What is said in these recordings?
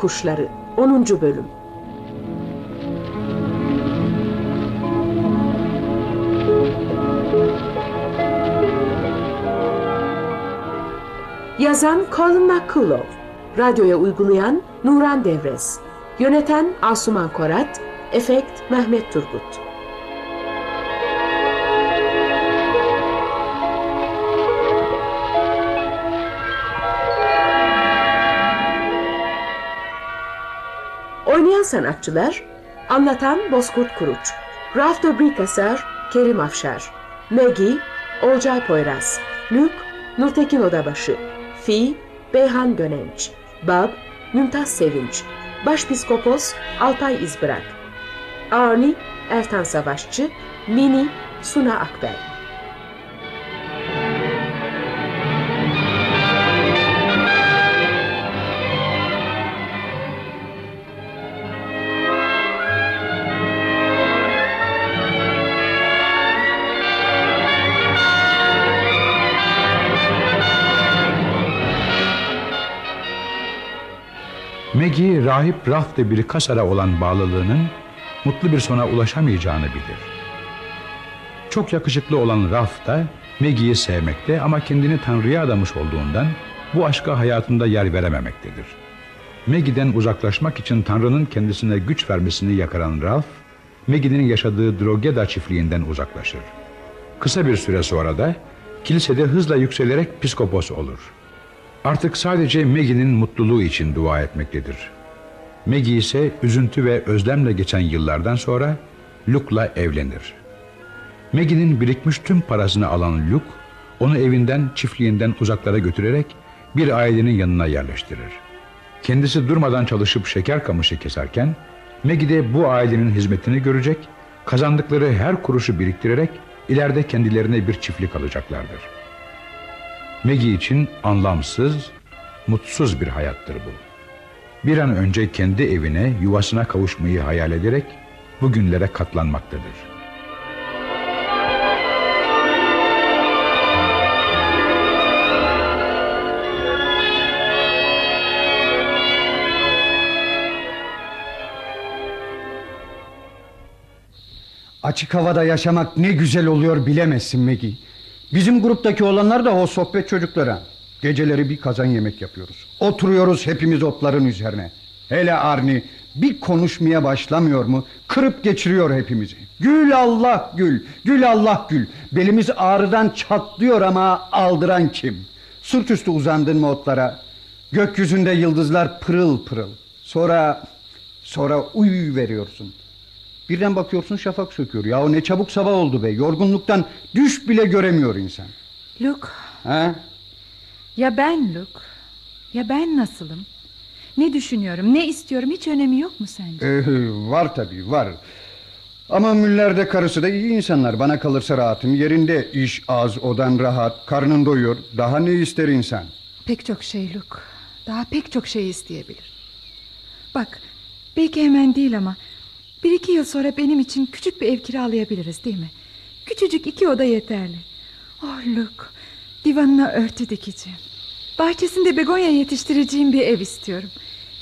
Kuşları 10. Bölüm Yazan Colin McCullough Radyoya uygulayan Nuran Devres Yöneten Asuman Korat Efekt Mehmet Turgut Oynayan sanatçılar Anlatan Bozkurt Kuruç Ralph Dobrikasar Kerim Afşar Maggie Olcay Poyraz Luke Nurtekin Odabaşı Fi Beyhan Gönenç Bab Mümtaz Sevinç Başpiskopos Alpay İzbırak Arni Ertan Savaşçı Mini Suna Akbel Maggie rahip Ralph de Brickasar'a olan bağlılığının mutlu bir sona ulaşamayacağını bilir. Çok yakışıklı olan Ralph da Maggie'yi sevmekte ama kendini Tanrı'ya adamış olduğundan bu aşka hayatında yer verememektedir. Maggie'den uzaklaşmak için Tanrı'nın kendisine güç vermesini yakaran Ralph, Maggie'nin yaşadığı Drogeda çiftliğinden uzaklaşır. Kısa bir süre sonra da kilisede hızla yükselerek piskopos olur. Artık sadece Maggie'nin mutluluğu için dua etmektedir. Maggie ise üzüntü ve özlemle geçen yıllardan sonra Luke'la evlenir. Maggie'nin birikmiş tüm parasını alan Luke, onu evinden, çiftliğinden uzaklara götürerek bir ailenin yanına yerleştirir. Kendisi durmadan çalışıp şeker kamışı keserken, Maggie de bu ailenin hizmetini görecek, kazandıkları her kuruşu biriktirerek ileride kendilerine bir çiftlik alacaklardır.'' Maggie için anlamsız, mutsuz bir hayattır bu. Bir an önce kendi evine, yuvasına kavuşmayı hayal ederek bugünlere katlanmaktadır. Açık havada yaşamak ne güzel oluyor bilemezsin Maggie. Bizim gruptaki olanlar da o sohbet çocuklara. Geceleri bir kazan yemek yapıyoruz. Oturuyoruz hepimiz otların üzerine. Hele Arni bir konuşmaya başlamıyor mu? Kırıp geçiriyor hepimizi. Gül Allah gül, gül Allah gül. Belimiz ağrıdan çatlıyor ama aldıran kim? Sırt üstü uzandın mı otlara? Gökyüzünde yıldızlar pırıl pırıl. Sonra sonra uyu veriyorsun. Birden bakıyorsun şafak söküyor. Ya ne çabuk sabah oldu be. Yorgunluktan düş bile göremiyor insan. Luke. Ha? Ya ben Luke? Ya ben nasılım? Ne düşünüyorum, ne istiyorum hiç önemi yok mu sence? Ee, var tabii var. Ama Müller de karısı da iyi insanlar. Bana kalırsa rahatım yerinde. iş az, odan rahat, karnın doyuyor. Daha ne ister insan? Pek çok şey Luke. Daha pek çok şey isteyebilir. Bak, belki hemen değil ama bir iki yıl sonra benim için küçük bir ev kiralayabiliriz değil mi? Küçücük iki oda yeterli. Oh Luke, divanına örtü dikeceğim. Bahçesinde begonya yetiştireceğim bir ev istiyorum.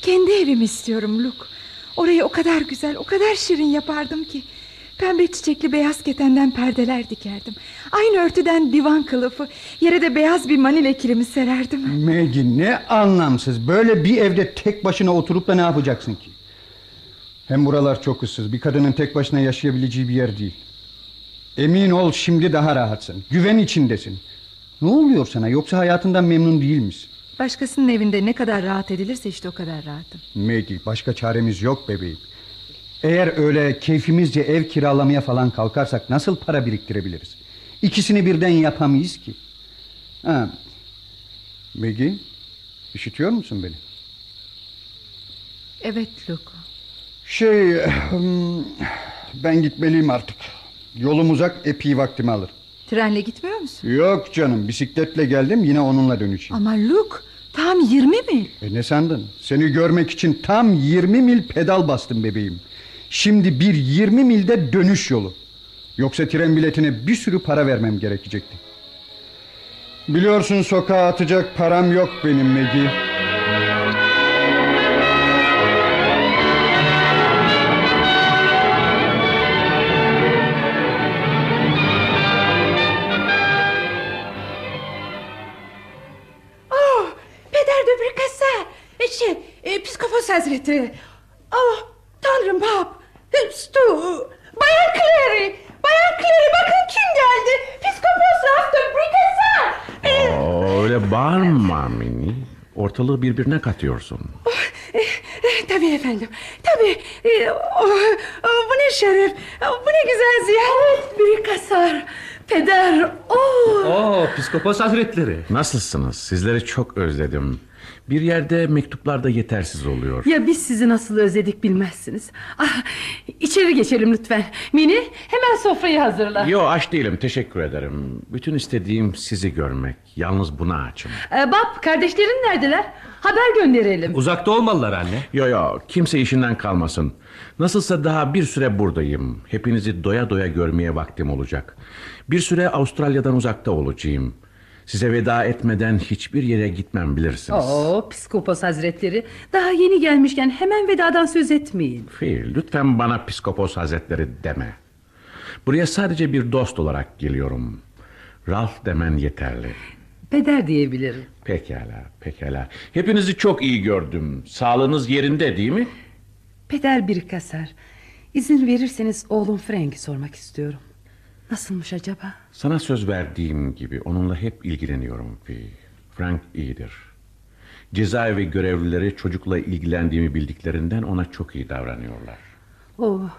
Kendi evimi istiyorum Luke. Orayı o kadar güzel, o kadar şirin yapardım ki. Pembe çiçekli beyaz ketenden perdeler dikerdim. Aynı örtüden divan kılıfı, yere de beyaz bir manile kilimi sererdim. Maggie ne anlamsız. Böyle bir evde tek başına oturup da ne yapacaksın ki? Hem buralar çok ıssız. Bir kadının tek başına yaşayabileceği bir yer değil. Emin ol şimdi daha rahatsın. Güven içindesin. Ne oluyor sana yoksa hayatından memnun değil misin? Başkasının evinde ne kadar rahat edilirse işte o kadar rahatım. Maggie başka çaremiz yok bebeğim. Eğer öyle keyfimizce ev kiralamaya falan kalkarsak nasıl para biriktirebiliriz? İkisini birden yapamayız ki. Ha. Maggie işitiyor musun beni? Evet Luke. Şey hmm, ben gitmeliyim artık. Yolum uzak epey vaktimi alır. Trenle gitmiyor musun? Yok canım bisikletle geldim yine onunla döneceğim. Ama Luke tam 20 mil. E ne sandın? Seni görmek için tam 20 mil pedal bastım bebeğim. Şimdi bir 20 milde dönüş yolu. Yoksa tren biletine bir sürü para vermem gerekecekti. Biliyorsun sokağa atacak param yok benim Megi. Hazretleri. Ah tanrım Bob. Stu. Bayan Clary. Bayan Clary bakın kim geldi. Piskopos Rafton Brikasar. Ee, öyle bağırma Mini. Ortalığı birbirine katıyorsun. eh, tabii efendim. Tabii. Ee, oh, oh, bu ne şeref. Oh, bu ne güzel ziyaret. Brikasar. Peder. Oh. Oo, Piskopos Hazretleri. Nasılsınız? Sizleri çok özledim. Bir yerde mektuplarda yetersiz oluyor. Ya biz sizi nasıl özledik bilmezsiniz. Ah, içeri geçelim lütfen. Mini hemen sofrayı hazırla. Yo aç değilim teşekkür ederim. Bütün istediğim sizi görmek. Yalnız buna açım. Ee, Bab kardeşlerin neredeler? Haber gönderelim. Uzakta olmalılar anne. Yo yo kimse işinden kalmasın. Nasılsa daha bir süre buradayım. Hepinizi doya doya görmeye vaktim olacak. Bir süre Avustralya'dan uzakta olacağım. Size veda etmeden hiçbir yere gitmem bilirsiniz. Oo, Psikopos Hazretleri daha yeni gelmişken hemen vedadan söz etmeyin. Phil, lütfen bana psikopos hazretleri deme. Buraya sadece bir dost olarak geliyorum. Ralph demen yeterli. Peder diyebilirim. Pekala, pekala. Hepinizi çok iyi gördüm. Sağlığınız yerinde değil mi? Peder bir kasar. İzin verirseniz oğlum Frank'i sormak istiyorum. Nasılmış acaba? Sana söz verdiğim gibi onunla hep ilgileniyorum Phil. Frank iyidir. Cezaevi görevlileri çocukla ilgilendiğimi bildiklerinden ona çok iyi davranıyorlar. Oh,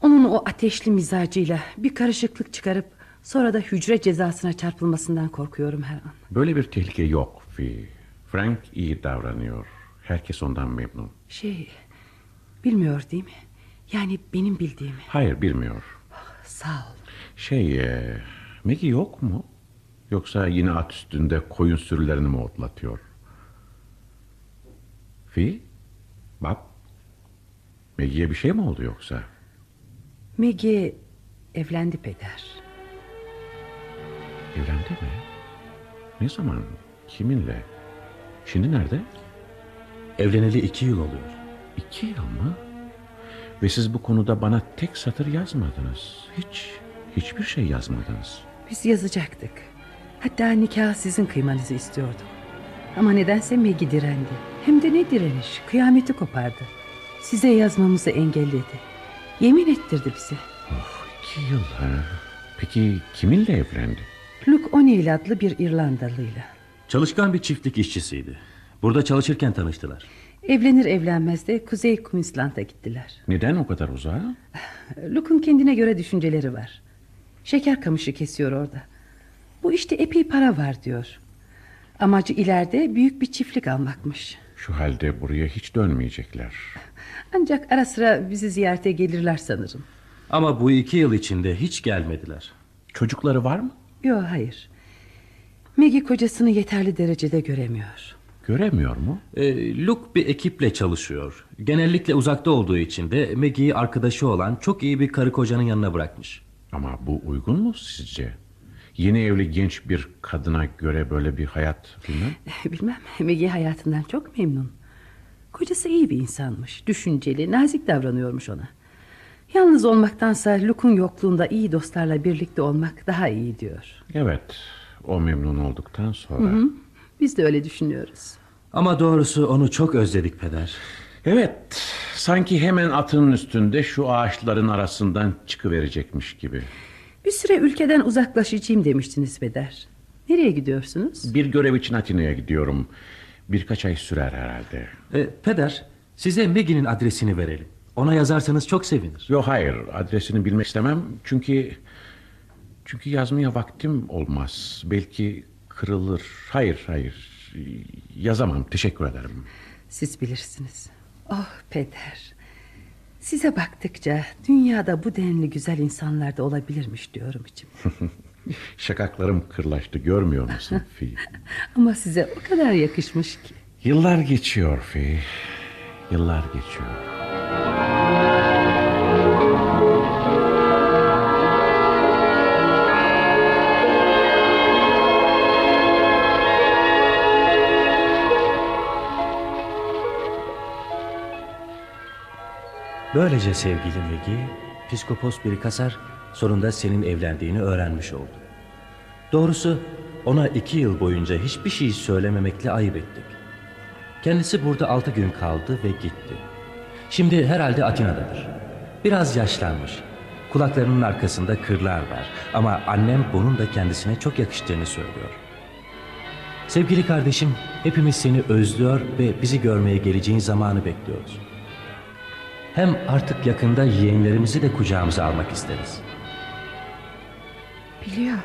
onun o ateşli mizacıyla bir karışıklık çıkarıp sonra da hücre cezasına çarpılmasından korkuyorum her an. Böyle bir tehlike yok Phil. Frank iyi davranıyor. Herkes ondan memnun. Şey, bilmiyor değil mi? Yani benim bildiğimi. Hayır bilmiyor. Sağ ol. Şey, e, Maggie yok mu? Yoksa yine at üstünde koyun sürülerini mi otlatıyor? Fi? Bak. Maggie'ye bir şey mi oldu yoksa? Maggie evlendi peder. Evlendi mi? Ne zaman? Kiminle? Şimdi nerede? Evleneli iki yıl oluyor. İki yıl mı? Ve siz bu konuda bana tek satır yazmadınız. Hiç, hiçbir şey yazmadınız. Biz yazacaktık. Hatta nikah sizin kıymanızı istiyordum. Ama nedense Maggie direndi. Hem de ne direniş, kıyameti kopardı. Size yazmamızı engelledi. Yemin ettirdi bize. Oh, iki yıl ha. Peki kiminle evlendi? Luke O'Neill adlı bir İrlandalıyla. Çalışkan bir çiftlik işçisiydi. Burada çalışırken tanıştılar. Evlenir evlenmez de Kuzey Queensland'a gittiler. Neden o kadar uzağa? Luke'un kendine göre düşünceleri var. Şeker kamışı kesiyor orada. Bu işte epey para var diyor. Amacı ileride büyük bir çiftlik almakmış. Şu halde buraya hiç dönmeyecekler. Ancak ara sıra bizi ziyarete gelirler sanırım. Ama bu iki yıl içinde hiç gelmediler. Çocukları var mı? Yok hayır. Maggie kocasını yeterli derecede göremiyor. Göremiyor mu? Ee, Luke bir ekiple çalışıyor. Genellikle uzakta olduğu için de Maggie'yi arkadaşı olan çok iyi bir karı kocanın yanına bırakmış. Ama bu uygun mu sizce? Yeni evli genç bir kadına göre böyle bir hayat bilmem. Bilmem Maggie hayatından çok memnun. Kocası iyi bir insanmış. Düşünceli, nazik davranıyormuş ona. Yalnız olmaktansa Luke'un yokluğunda iyi dostlarla birlikte olmak daha iyi diyor. Evet, o memnun olduktan sonra. Biz de öyle düşünüyoruz. Ama doğrusu onu çok özledik peder. Evet, sanki hemen atının üstünde şu ağaçların arasından çıkıverecekmiş gibi. Bir süre ülkeden uzaklaşacağım demiştiniz Peder. Nereye gidiyorsunuz? Bir görev için Atina'ya gidiyorum. Birkaç ay sürer herhalde. Ee, peder size Maggie'nin adresini verelim. Ona yazarsanız çok sevinir. Yok hayır, adresini bilmek istemem. Çünkü çünkü yazmaya vaktim olmaz. Belki kırılır. Hayır, hayır. Yazamam. Teşekkür ederim. Siz bilirsiniz. Oh Peder. Size baktıkça dünyada bu denli güzel insanlar da olabilirmiş diyorum içim. Şakaklarım kırlaştı. Görmüyor musun Fi? Ama size o kadar yakışmış ki. Yıllar geçiyor Fi. Yıllar geçiyor. Böylece sevgili Maggie, Piskopos Birikasar sonunda senin evlendiğini öğrenmiş oldu. Doğrusu ona iki yıl boyunca hiçbir şey söylememekle ayıp ettik. Kendisi burada altı gün kaldı ve gitti. Şimdi herhalde Atina'dadır. Biraz yaşlanmış. Kulaklarının arkasında kırlar var. Ama annem bunun da kendisine çok yakıştığını söylüyor. Sevgili kardeşim, hepimiz seni özlüyor ve bizi görmeye geleceğin zamanı bekliyoruz. Hem artık yakında yeğenlerimizi de kucağımıza almak isteriz. Biliyor.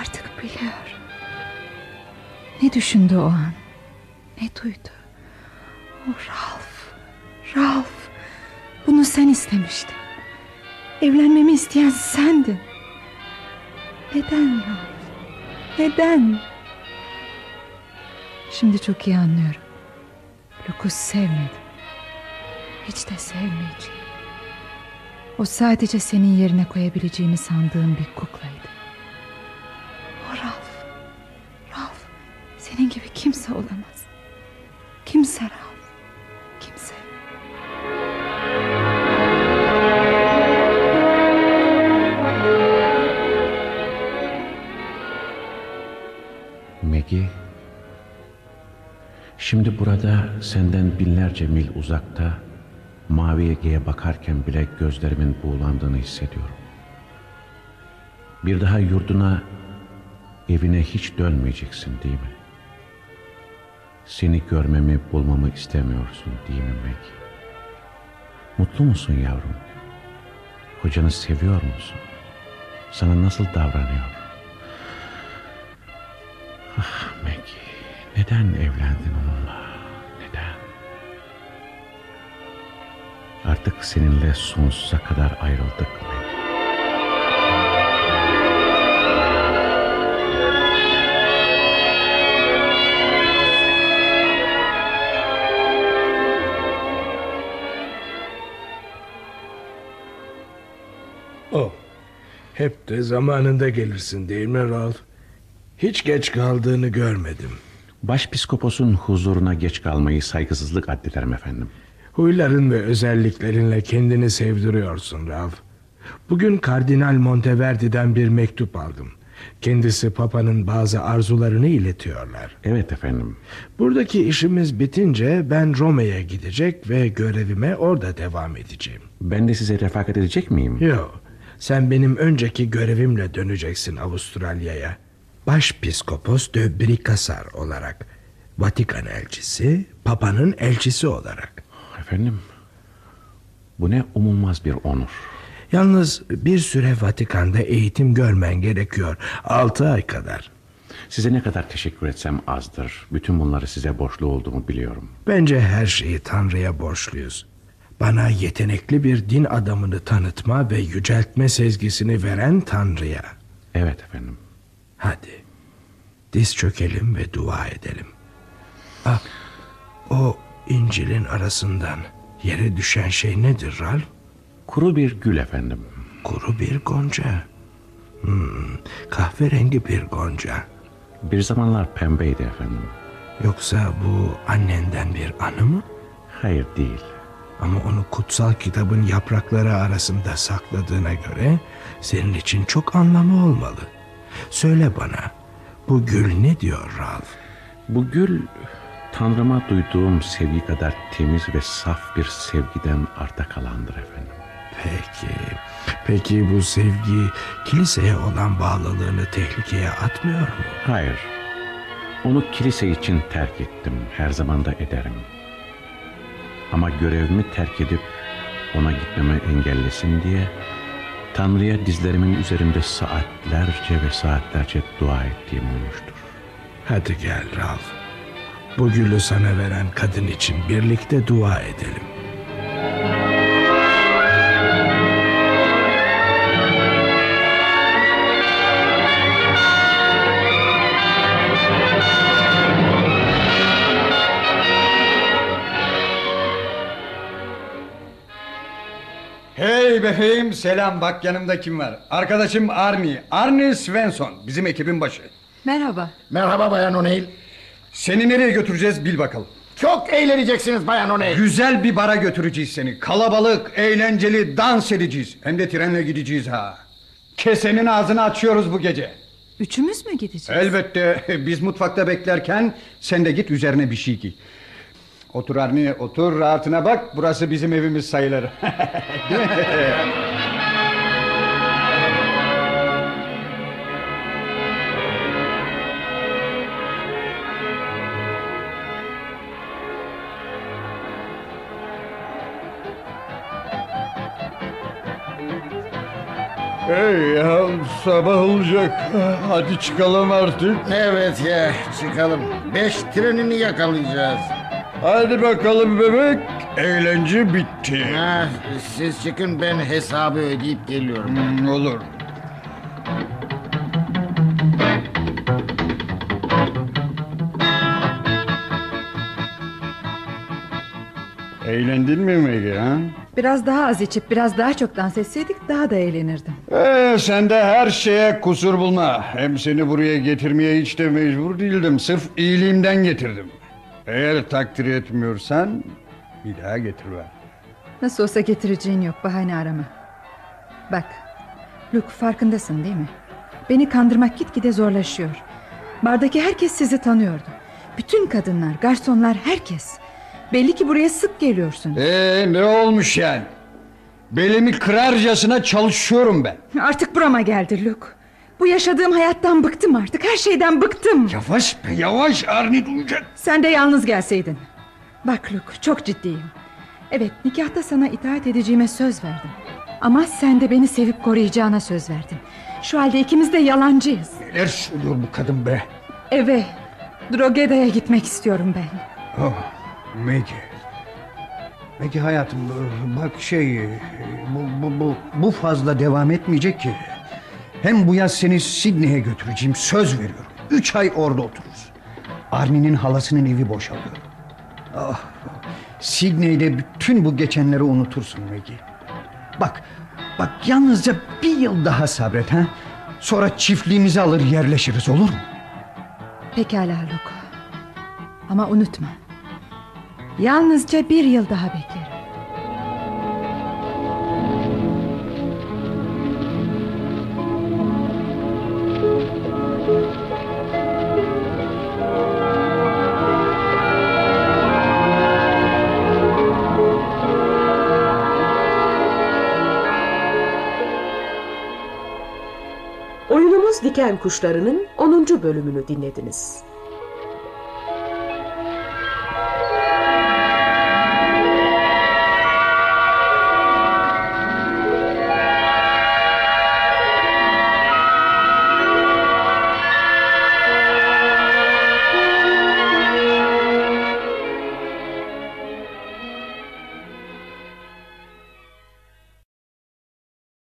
Artık biliyor. Ne düşündü o an? Ne duydu? O Ralph. Ralph. Bunu sen istemiştin. Evlenmemi isteyen sendin. Neden Ralph? Neden? Şimdi çok iyi anlıyorum. Lucas sevmedi. Hiç de sevmeyeceğim. O sadece senin yerine koyabileceğini sandığım bir kuklaydı. O Ralph. Ralph. Senin gibi kimse olamaz. Kimse. Kimse. Maggie, şimdi burada senden binlerce mil uzakta mavi Ege'ye bakarken bile gözlerimin buğulandığını hissediyorum. Bir daha yurduna, evine hiç dönmeyeceksin değil mi? Seni görmemi, bulmamı istemiyorsun değil mi Maggie? Mutlu musun yavrum? Kocanı seviyor musun? Sana nasıl davranıyor? Ah Maggie, neden evlendin onunla? Artık seninle sonsuza kadar ayrıldık Maggie. Oh, hep de zamanında gelirsin değil mi Ralph? Hiç geç kaldığını görmedim. Başpiskoposun huzuruna geç kalmayı saygısızlık addederim efendim. Huyların ve özelliklerinle kendini sevdiriyorsun Ralph. Bugün Kardinal Monteverdi'den bir mektup aldım. Kendisi Papa'nın bazı arzularını iletiyorlar. Evet efendim. Buradaki işimiz bitince ben Roma'ya gidecek ve görevime orada devam edeceğim. Ben de size refakat edecek miyim? Yok, sen benim önceki görevimle döneceksin Avustralya'ya. Başpiskopos de Bricasar olarak. Vatikan elçisi, Papa'nın elçisi olarak. Efendim, bu ne umulmaz bir onur. Yalnız bir süre Vatikan'da eğitim görmen gerekiyor. Altı ay kadar. Size ne kadar teşekkür etsem azdır. Bütün bunları size borçlu olduğumu biliyorum. Bence her şeyi Tanrı'ya borçluyuz. Bana yetenekli bir din adamını tanıtma ve yüceltme sezgisini veren Tanrı'ya. Evet efendim. Hadi diz çökelim ve dua edelim. Ah, o İncil'in arasından yere düşen şey nedir Ralph? Kuru bir gül efendim. Kuru bir gonca. Hmm, kahverengi bir gonca. Bir zamanlar pembeydi efendim. Yoksa bu annenden bir anı mı? Hayır değil. Ama onu kutsal kitabın yaprakları arasında sakladığına göre senin için çok anlamı olmalı. Söyle bana bu gül ne diyor Ralph? Bu gül Tanrıma duyduğum sevgi kadar temiz ve saf bir sevgiden arta kalandır efendim. Peki, peki bu sevgi kiliseye olan bağlılığını tehlikeye atmıyor mu? Hayır. Onu kilise için terk ettim. Her zaman da ederim. Ama görevimi terk edip ona gitmeme engellesin diye Tanrı'ya dizlerimin üzerinde saatlerce ve saatlerce dua ettiğim olmuştur. Hadi gel Ralph. Bu gülü sana veren kadın için birlikte dua edelim. Hey befeyim selam bak yanımda kim var? Arkadaşım Arnie. Arnie Svensson bizim ekibin başı. Merhaba. Merhaba Bayan O'Neill. Seni nereye götüreceğiz bil bakalım. Çok eğleneceksiniz Bayan O'Neill. Güzel bir bara götüreceğiz seni. Kalabalık, eğlenceli, dans edeceğiz. Hem de trenle gideceğiz ha. Kesenin ağzını açıyoruz bu gece. Üçümüz mü gideceğiz? Elbette biz mutfakta beklerken sen de git üzerine bir şey giy. Otur Arni otur rahatına bak burası bizim evimiz sayılır. Değil mi? Hey ya sabah olacak. Hadi çıkalım artık. Evet ya çıkalım. Beş trenini yakalayacağız. Hadi bakalım bebek. Eğlence bitti. Ha, siz çıkın ben hesabı ödeyip geliyorum. Hmm, olur. Eğlendin mi Megi ha? Biraz daha az içip biraz daha çok dans etseydik daha da eğlenirdim. Ee, sen de her şeye kusur bulma. Hem seni buraya getirmeye hiç de mecbur değildim. Sırf iyiliğimden getirdim. Eğer takdir etmiyorsan bir daha getirme. Nasıl olsa getireceğin yok bahane arama. Bak Luke farkındasın değil mi? Beni kandırmak gitgide zorlaşıyor. Bardaki herkes sizi tanıyordu. Bütün kadınlar, garsonlar, herkes. Belli ki buraya sık geliyorsun. Ee, ne olmuş yani? Belimi kırarcasına çalışıyorum ben. Artık burama geldi Luke. Bu yaşadığım hayattan bıktım artık. Her şeyden bıktım. Yavaş be yavaş Arni duyacak. Sen de yalnız gelseydin. Bak Luke çok ciddiyim. Evet nikahta sana itaat edeceğime söz verdim. Ama sen de beni sevip koruyacağına söz verdin. Şu halde ikimiz de yalancıyız. Neler söylüyor bu kadın be? Eve, Drogeda'ya gitmek istiyorum ben. Oh, Maggie. Maggie hayatım bak şey bu, bu, bu, bu fazla devam etmeyecek ki. Hem bu yaz seni Sydney'e götüreceğim söz veriyorum. Üç ay orada otururuz. Arnie'nin halasının evi boşalıyor. Ah, Sydney'de bütün bu geçenleri unutursun Maggie. Bak, bak yalnızca bir yıl daha sabret ha. Sonra çiftliğimizi alır yerleşiriz olur mu? Pekala Luke. Ama unutma. Yalnızca bir yıl daha beklerim. Oyunumuz Diken Kuşları'nın 10. bölümünü dinlediniz.